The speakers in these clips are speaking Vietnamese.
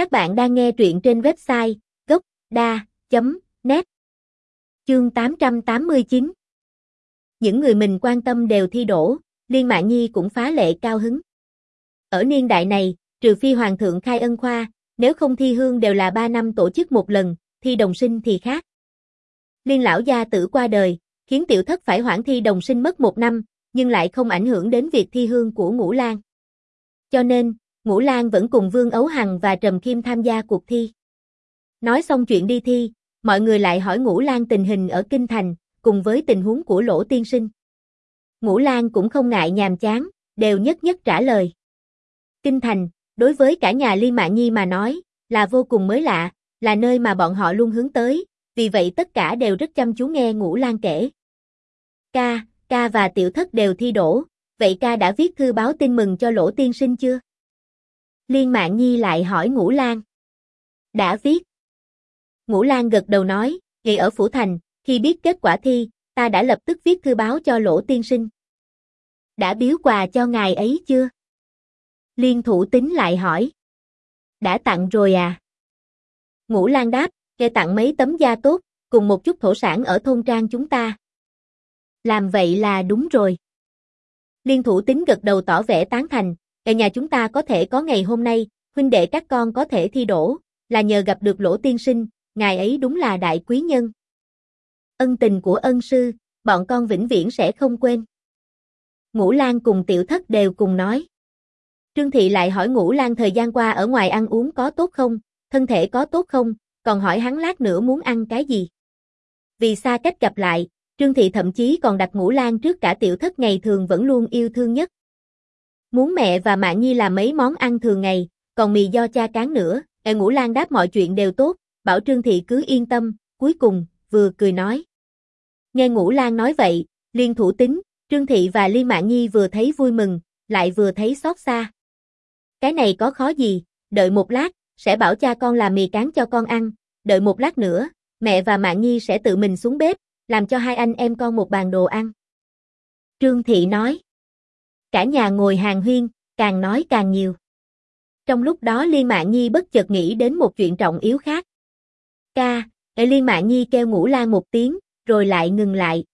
Các bạn đang nghe truyện trên website gốc.da.net Chương 889 Những người mình quan tâm đều thi đổ, Liên mạng Nhi cũng phá lệ cao hứng. Ở niên đại này, trừ phi Hoàng thượng khai ân khoa, nếu không thi hương đều là 3 năm tổ chức một lần, thi đồng sinh thì khác. Liên lão gia tử qua đời, khiến tiểu thất phải hoãn thi đồng sinh mất một năm, nhưng lại không ảnh hưởng đến việc thi hương của Ngũ Lan. Cho nên, Ngũ Lan vẫn cùng Vương Ấu Hằng và Trầm Kim tham gia cuộc thi. Nói xong chuyện đi thi, mọi người lại hỏi Ngũ Lan tình hình ở Kinh Thành, cùng với tình huống của Lỗ Tiên Sinh. Ngũ Lan cũng không ngại nhàm chán, đều nhất nhất trả lời. Kinh Thành, đối với cả nhà Ly Mạn Nhi mà nói, là vô cùng mới lạ, là nơi mà bọn họ luôn hướng tới, vì vậy tất cả đều rất chăm chú nghe Ngũ Lan kể. Ca, ca và tiểu thất đều thi đổ, vậy ca đã viết thư báo tin mừng cho Lỗ Tiên Sinh chưa? Liên Mạn Nhi lại hỏi Ngũ Lan. Đã viết. Ngũ Lan gật đầu nói, ngày ở Phủ Thành, khi biết kết quả thi, ta đã lập tức viết thư báo cho Lỗ Tiên Sinh. Đã biếu quà cho ngài ấy chưa? Liên Thủ Tính lại hỏi. Đã tặng rồi à? Ngũ Lan đáp, nghe tặng mấy tấm da tốt, cùng một chút thổ sản ở thôn trang chúng ta. Làm vậy là đúng rồi. Liên Thủ Tính gật đầu tỏ vẻ tán thành, ở nhà chúng ta có thể có ngày hôm nay, huynh đệ các con có thể thi đổ, là nhờ gặp được lỗ tiên sinh, ngài ấy đúng là đại quý nhân. Ân tình của ân sư, bọn con vĩnh viễn sẽ không quên. Ngũ Lan cùng tiểu thất đều cùng nói. Trương Thị lại hỏi Ngũ Lan thời gian qua ở ngoài ăn uống có tốt không, thân thể có tốt không, còn hỏi hắn lát nữa muốn ăn cái gì. Vì xa cách gặp lại, Trương Thị thậm chí còn đặt Ngũ Lan trước cả tiểu thất ngày thường vẫn luôn yêu thương nhất. Muốn mẹ và Mạn Nhi làm mấy món ăn thường ngày, còn mì do cha cán nữa, e Ngũ Lan đáp mọi chuyện đều tốt, bảo Trương Thị cứ yên tâm, cuối cùng, vừa cười nói. Nghe Ngũ Lan nói vậy, Liên Thủ Tính, Trương Thị và Liên Mạn Nhi vừa thấy vui mừng, lại vừa thấy xót xa. Cái này có khó gì, đợi một lát, sẽ bảo cha con làm mì cán cho con ăn, đợi một lát nữa, mẹ và Mạn Nhi sẽ tự mình xuống bếp, làm cho hai anh em con một bàn đồ ăn. Trương Thị nói. Cả nhà ngồi hàng huyên, càng nói càng nhiều. Trong lúc đó Liên mạng Nhi bất chợt nghĩ đến một chuyện trọng yếu khác. Ca, để Liên mạng Nhi kêu ngủ lan một tiếng, rồi lại ngừng lại.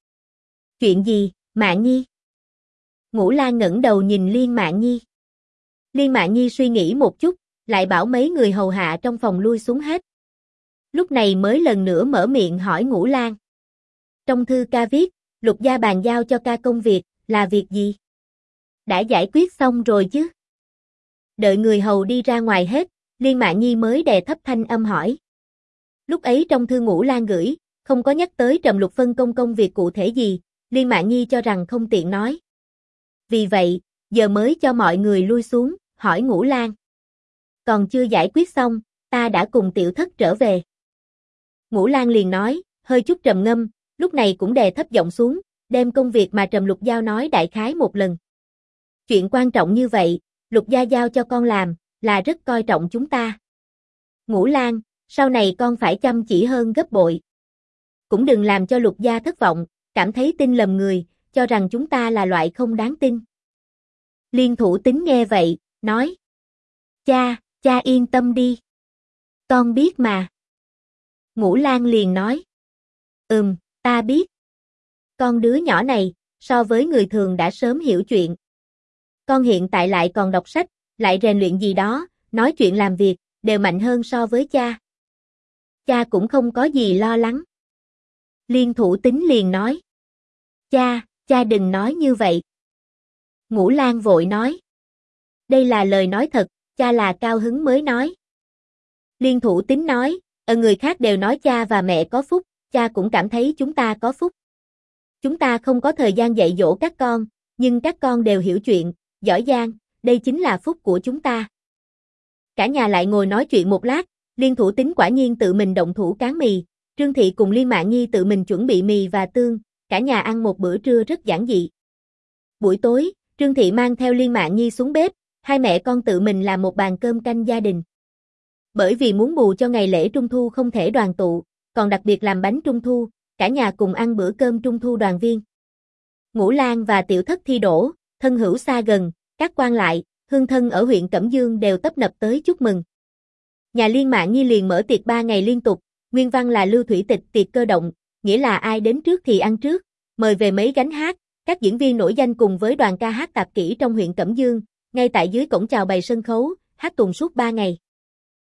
Chuyện gì, mạng Nhi? Ngũ Lan ngẩng đầu nhìn Liên Mạn Nhi. Liên Mạn Nhi suy nghĩ một chút, lại bảo mấy người hầu hạ trong phòng lui xuống hết. Lúc này mới lần nữa mở miệng hỏi Ngũ Lan. Trong thư ca viết, lục gia bàn giao cho ca công việc, là việc gì? Đã giải quyết xong rồi chứ? Đợi người hầu đi ra ngoài hết, Liên Mạn Nhi mới đè thấp thanh âm hỏi. Lúc ấy trong thư ngũ lan gửi, không có nhắc tới Trầm Lục phân công công việc cụ thể gì, Liên Mạn Nhi cho rằng không tiện nói. Vì vậy, giờ mới cho mọi người lui xuống, hỏi ngũ lan. Còn chưa giải quyết xong, ta đã cùng tiểu thất trở về. Ngũ lan liền nói, hơi chút trầm ngâm, lúc này cũng đè thấp giọng xuống, đem công việc mà Trầm Lục Giao nói đại khái một lần. Chuyện quan trọng như vậy, Lục Gia giao cho con làm, là rất coi trọng chúng ta. Ngũ Lan, sau này con phải chăm chỉ hơn gấp bội. Cũng đừng làm cho Lục Gia thất vọng, cảm thấy tin lầm người, cho rằng chúng ta là loại không đáng tin. Liên thủ tính nghe vậy, nói. Cha, cha yên tâm đi. Con biết mà. Ngũ Lan liền nói. Ừm, ta biết. Con đứa nhỏ này, so với người thường đã sớm hiểu chuyện. Con hiện tại lại còn đọc sách, lại rèn luyện gì đó, nói chuyện làm việc, đều mạnh hơn so với cha. Cha cũng không có gì lo lắng. Liên thủ tính liền nói. Cha, cha đừng nói như vậy. Ngũ Lan vội nói. Đây là lời nói thật, cha là cao hứng mới nói. Liên thủ tính nói, ở người khác đều nói cha và mẹ có phúc, cha cũng cảm thấy chúng ta có phúc. Chúng ta không có thời gian dạy dỗ các con, nhưng các con đều hiểu chuyện, giỏi giang, đây chính là phúc của chúng ta. Cả nhà lại ngồi nói chuyện một lát, Liên thủ tính quả nhiên tự mình động thủ cán mì, Trương Thị cùng Liên mạng Nhi tự mình chuẩn bị mì và tương, cả nhà ăn một bữa trưa rất giản dị. Buổi tối, Trương Thị mang theo Liên mạng Nhi xuống bếp, hai mẹ con tự mình làm một bàn cơm canh gia đình. Bởi vì muốn bù cho ngày lễ Trung Thu không thể đoàn tụ, còn đặc biệt làm bánh Trung Thu, cả nhà cùng ăn bữa cơm Trung Thu đoàn viên. Ngũ Lan và Tiểu Thất thi đổ, thân hữu xa gần, các quan lại, hương thân ở huyện Cẩm Dương đều tấp nập tới chúc mừng. Nhà liên mạng nghi liền mở tiệc 3 ngày liên tục, nguyên văn là lưu thủy tịch tiệc cơ động, nghĩa là ai đến trước thì ăn trước, mời về mấy gánh hát, các diễn viên nổi danh cùng với đoàn ca hát tạp kỹ trong huyện Cẩm Dương, ngay tại dưới cổng chào bày sân khấu, hát tuần suốt 3 ngày.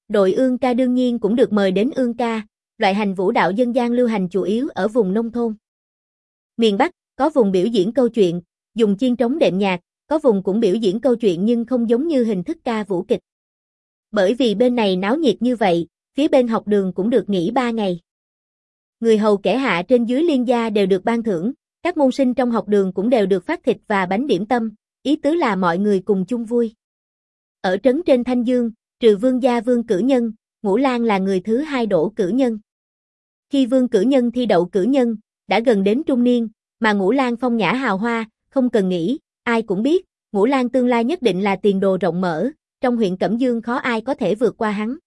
Đội ương ca đương nhiên cũng được mời đến ương ca, loại hành vũ đạo dân gian lưu hành chủ yếu ở vùng nông thôn. Miền Bắc, có vùng biểu diễn câu chuyện, dùng chiên trống đệm nhạc, có vùng cũng biểu diễn câu chuyện nhưng không giống như hình thức ca vũ kịch. Bởi vì bên này náo nhiệt như vậy, phía bên học đường cũng được nghỉ 3 ngày. Người hầu kẻ hạ trên dưới liên gia đều được ban thưởng, các môn sinh trong học đường cũng đều được phát thịt và bánh điểm tâm, ý tứ là mọi người cùng chung vui. Ở trấn trên Thanh Dương, trừ vương gia vương cử nhân, Ngũ Lan là người thứ hai đổ cử nhân. Khi vương cử nhân thi đậu cử nhân, đã gần đến trung niên, mà Ngũ Lan phong nhã hào hoa, không cần nghĩ, ai cũng biết, Ngũ Lan tương lai nhất định là tiền đồ rộng mở, trong huyện Cẩm Dương khó ai có thể vượt qua hắn.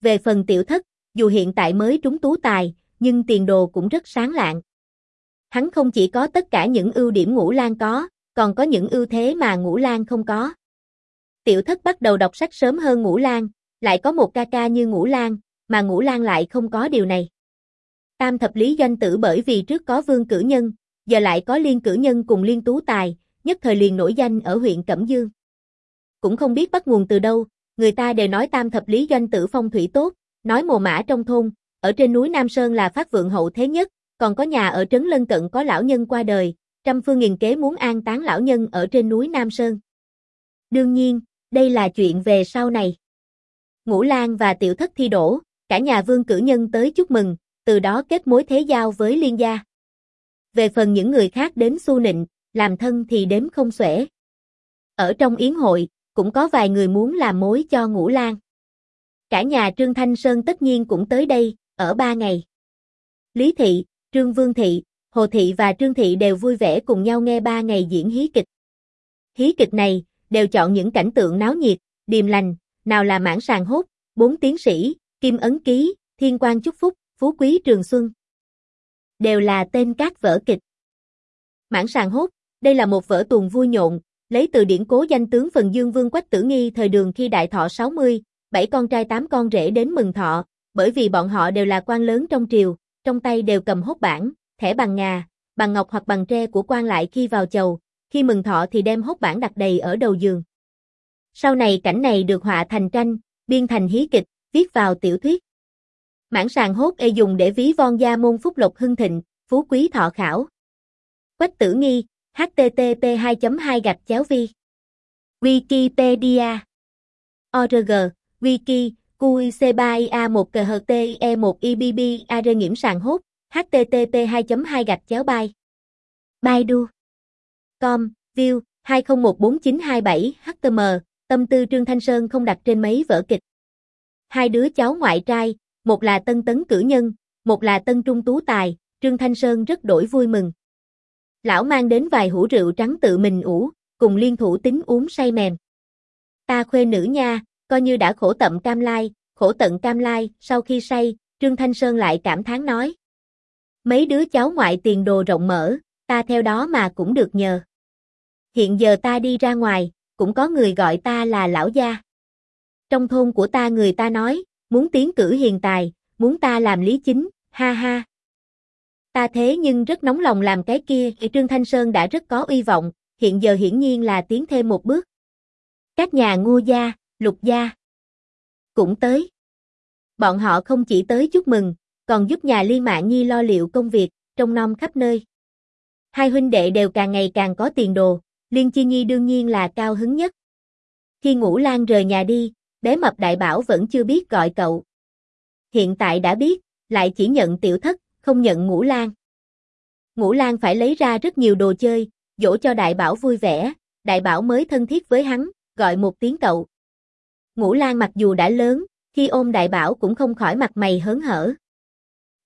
Về phần tiểu thất, dù hiện tại mới trúng tú tài, nhưng tiền đồ cũng rất sáng lạng. Hắn không chỉ có tất cả những ưu điểm Ngũ Lan có, còn có những ưu thế mà Ngũ Lan không có. Tiểu thất bắt đầu đọc sách sớm hơn Ngũ Lan, lại có một ca ca như Ngũ Lan, mà Ngũ Lan lại không có điều này. Tam thập lý doanh tử bởi vì trước có vương cử nhân, giờ lại có liên cử nhân cùng liên tú tài, nhất thời liền nổi danh ở huyện Cẩm Dương. Cũng không biết bắt nguồn từ đâu, người ta đều nói tam thập lý doanh tử phong thủy tốt, nói mồ mã trong thôn, ở trên núi Nam Sơn là phát vượng hậu thế nhất, còn có nhà ở trấn lân cận có lão nhân qua đời, trăm phương nghìn kế muốn an táng lão nhân ở trên núi Nam Sơn. Đương nhiên, đây là chuyện về sau này. Ngũ Lan và Tiểu Thất thi đổ, cả nhà vương cử nhân tới chúc mừng, từ đó kết mối thế giao với liên gia. Về phần những người khác đến su nịnh, làm thân thì đếm không xuể. Ở trong yến hội, cũng có vài người muốn làm mối cho Ngũ Lan. Cả nhà Trương Thanh Sơn tất nhiên cũng tới đây, ở ba ngày. Lý Thị, Trương Vương Thị, Hồ Thị và Trương Thị đều vui vẻ cùng nhau nghe ba ngày diễn hí kịch. Hí kịch này, đều chọn những cảnh tượng náo nhiệt, điềm lành, nào là mãn sàng hốt, bốn tiến sĩ, kim ấn ký, thiên quan chúc phúc, phú quý trường xuân. Đều là tên các vở kịch. Mãn sàng hốt, đây là một vở tuồng vui nhộn, lấy từ điển cố danh tướng phần Dương Vương Quách Tử Nghi thời đường khi đại thọ 60, bảy con trai tám con rể đến mừng thọ, bởi vì bọn họ đều là quan lớn trong triều, trong tay đều cầm hốt bản, thẻ bằng ngà, bằng ngọc hoặc bằng tre của quan lại khi vào chầu, khi mừng thọ thì đem hốt bản đặt đầy ở đầu giường. Sau này cảnh này được họa thành tranh, biên thành hí kịch, viết vào tiểu thuyết. Mãn sàng hốt e dùng để ví von gia môn phúc lộc hưng thịnh, phú quý thọ khảo. Quách tử nghi, http 2 2 gạch chéo vi. Wikipedia. Org Wiki QIC3IA 1 KHTE 1 IBB AR nghiễm sàng hốt http 2 2 gạch chéo bay Baidu. Com view 20142927 htm tâm tư Trương Thanh Sơn không đặt trên mấy vở kịch. Hai đứa cháu ngoại trai một là tân tấn cử nhân một là tân trung tú tài Trương Thanh Sơn rất đổi vui mừng Lão mang đến vài hũ rượu trắng tự mình ủ, cùng liên thủ tính uống say mềm. Ta khuê nữ nha, coi như đã khổ tận cam lai, khổ tận cam lai, sau khi say, Trương Thanh Sơn lại cảm thán nói. Mấy đứa cháu ngoại tiền đồ rộng mở, ta theo đó mà cũng được nhờ. Hiện giờ ta đi ra ngoài, cũng có người gọi ta là lão gia. Trong thôn của ta người ta nói, muốn tiến cử hiền tài, muốn ta làm lý chính, ha ha. Ta thế nhưng rất nóng lòng làm cái kia, Trương Thanh Sơn đã rất có uy vọng, hiện giờ hiển nhiên là tiến thêm một bước. Các nhà ngô gia, lục gia cũng tới. Bọn họ không chỉ tới chúc mừng, còn giúp nhà Liên Mạ Nhi lo liệu công việc, trong nom khắp nơi. Hai huynh đệ đều càng ngày càng có tiền đồ, Liên Chi Nhi đương nhiên là cao hứng nhất. Khi Ngũ Lan rời nhà đi, bé mập đại bảo vẫn chưa biết gọi cậu. Hiện tại đã biết, lại chỉ nhận tiểu thất, không nhận Ngũ Lan. Ngũ Lan phải lấy ra rất nhiều đồ chơi, dỗ cho đại bảo vui vẻ, đại bảo mới thân thiết với hắn, gọi một tiếng cậu. Ngũ Lan mặc dù đã lớn, khi ôm đại bảo cũng không khỏi mặt mày hớn hở.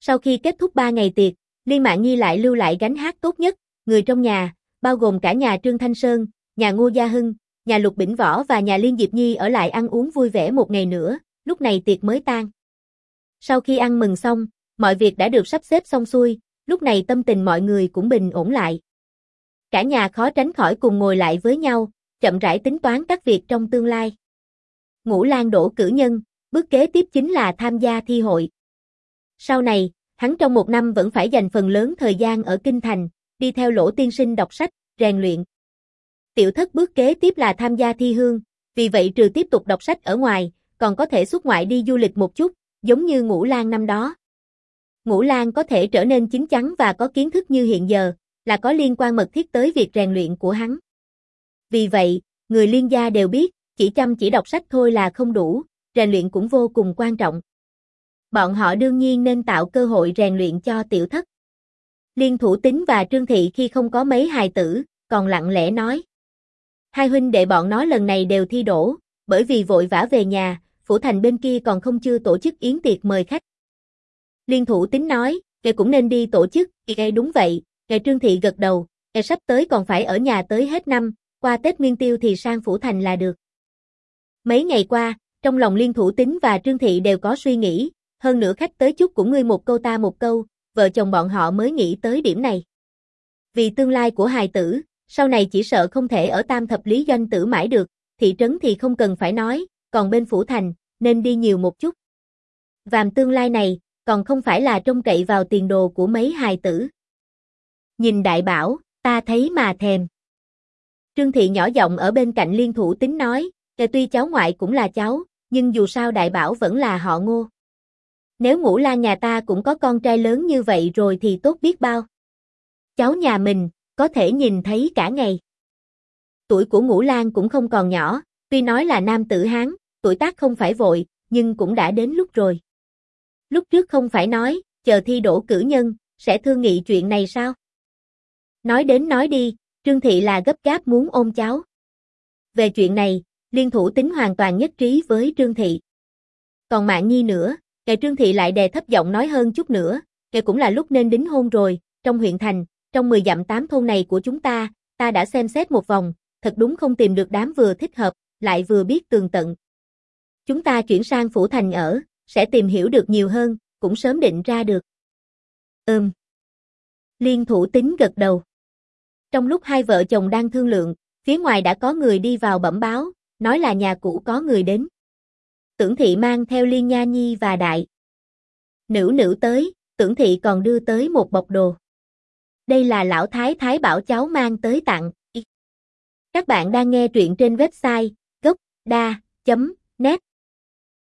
Sau khi kết thúc 3 ngày tiệc, Liên Mạng Nhi lại lưu lại gánh hát tốt nhất, người trong nhà, bao gồm cả nhà Trương Thanh Sơn, nhà Ngô Gia Hưng, nhà Lục Bỉnh Võ và nhà Liên Diệp Nhi ở lại ăn uống vui vẻ một ngày nữa, lúc này tiệc mới tan. Sau khi ăn mừng xong, mọi việc đã được sắp xếp xong xuôi, lúc này tâm tình mọi người cũng bình ổn lại. Cả nhà khó tránh khỏi cùng ngồi lại với nhau, chậm rãi tính toán các việc trong tương lai. Ngũ Lan đổ cử nhân, bước kế tiếp chính là tham gia thi hội. Sau này, hắn trong một năm vẫn phải dành phần lớn thời gian ở Kinh Thành, đi theo lỗ tiên sinh đọc sách, rèn luyện. Tiểu thất bước kế tiếp là tham gia thi hương, vì vậy trừ tiếp tục đọc sách ở ngoài, còn có thể xuất ngoại đi du lịch một chút, giống như Ngũ Lan năm đó. Ngũ Lan có thể trở nên chín chắn và có kiến thức như hiện giờ, là có liên quan mật thiết tới việc rèn luyện của hắn. Vì vậy, người liên gia đều biết, chỉ chăm chỉ đọc sách thôi là không đủ, rèn luyện cũng vô cùng quan trọng. Bọn họ đương nhiên nên tạo cơ hội rèn luyện cho tiểu thất. Liên thủ tính và Trương Thị khi không có mấy hài tử, còn lặng lẽ nói. Hai huynh đệ bọn nó lần này đều thi đổ, bởi vì vội vã về nhà, phủ thành bên kia còn không chưa tổ chức yến tiệc mời khách. Liên thủ tính nói, kẻ cũng nên đi tổ chức, kẻ đúng vậy, kẻ Trương Thị gật đầu, kẻ sắp tới còn phải ở nhà tới hết năm, qua Tết Nguyên Tiêu thì sang phủ thành là được. Mấy ngày qua, trong lòng Liên Thủ Tính và Trương Thị đều có suy nghĩ, hơn nữa khách tới chút cũng ngươi một câu ta một câu, vợ chồng bọn họ mới nghĩ tới điểm này. Vì tương lai của hài tử, sau này chỉ sợ không thể ở tam thập lý doanh tử mãi được, thị trấn thì không cần phải nói, còn bên phủ thành, nên đi nhiều một chút. Vàm tương lai này, còn không phải là trông cậy vào tiền đồ của mấy hài tử. Nhìn đại bảo, ta thấy mà thèm. Trương Thị nhỏ giọng ở bên cạnh liên thủ tính nói, kể tuy cháu ngoại cũng là cháu, nhưng dù sao đại bảo vẫn là họ ngô. Nếu ngũ la nhà ta cũng có con trai lớn như vậy rồi thì tốt biết bao. Cháu nhà mình, có thể nhìn thấy cả ngày. Tuổi của ngũ lan cũng không còn nhỏ, tuy nói là nam tử Hán, tuổi tác không phải vội, nhưng cũng đã đến lúc rồi. Lúc trước không phải nói, chờ thi đổ cử nhân, sẽ thương nghị chuyện này sao? Nói đến nói đi, Trương Thị là gấp gáp muốn ôm cháu. Về chuyện này, liên thủ tính hoàn toàn nhất trí với Trương Thị. Còn Mạng Nhi nữa, kẻ Trương Thị lại đè thấp giọng nói hơn chút nữa, kẻ cũng là lúc nên đính hôn rồi, trong huyện thành, trong 10 dặm tám thôn này của chúng ta, ta đã xem xét một vòng, thật đúng không tìm được đám vừa thích hợp, lại vừa biết tường tận. Chúng ta chuyển sang phủ thành ở, sẽ tìm hiểu được nhiều hơn, cũng sớm định ra được. Ừm. Liên thủ tính gật đầu. Trong lúc hai vợ chồng đang thương lượng, phía ngoài đã có người đi vào bẩm báo, nói là nhà cũ có người đến. Tưởng thị mang theo Liên Nha Nhi và Đại. Nữ nữ tới, tưởng thị còn đưa tới một bọc đồ. Đây là lão thái thái bảo cháu mang tới tặng. Các bạn đang nghe truyện trên website gocda.net